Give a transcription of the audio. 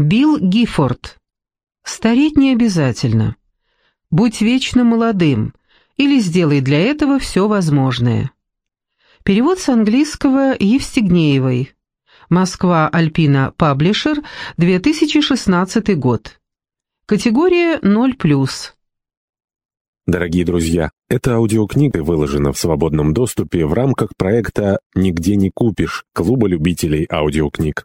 Билл Гиффорд. Стареть не обязательно. Будь вечно молодым или сделай для этого все возможное. Перевод с английского Евстигнеевой. Москва, Альпина, Паблишер, 2016 год. Категория 0+. Дорогие друзья, эта аудиокнига выложена в свободном доступе в рамках проекта «Нигде не купишь» Клуба любителей аудиокниг.